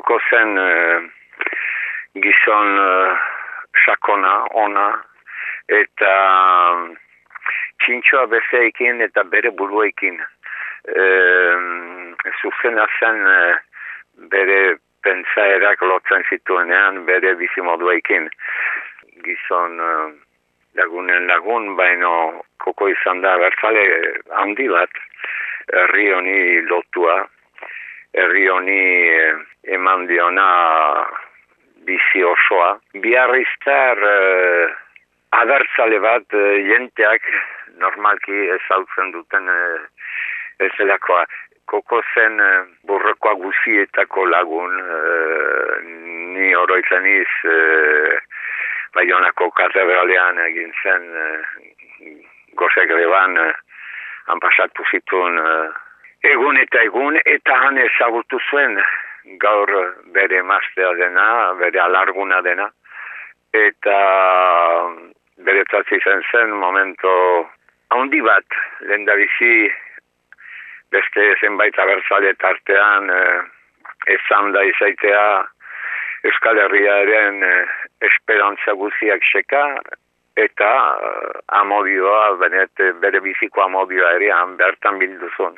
koko zen gizon sakona, ona, eta txintxoa bezeekin eta bere buruekin. E, zuzena zen bere pentsaerak lotzen zituenean bere bizimoduekin. Gizon lagunen lagun, baino koko izan da bertzale handi bat, herri honi lotua, herri honi eman diona bizi osoa. Biarriztar eh, abertzale bat eh, jenteak normalki ezautzen duten eh, ez delakoa. Koko zen eh, burrekoa guzietako lagun, eh, ni oroitzen iz, eh, Baionako katedralean egin zen e, gozek greban e, han zituen e, egun eta egun eta han ezagutu zuen gaur bere maztea dena, bere alarguna dena eta bere tatzi zen momento handi bat lehen da bizi beste zenbait abertzale tartean e, ezan da izaitea Euskal Herriaren eh, esperantza guziak seka, eta uh, amodioa, benet, bere biziko amodioa ere, han bertan bilduzun.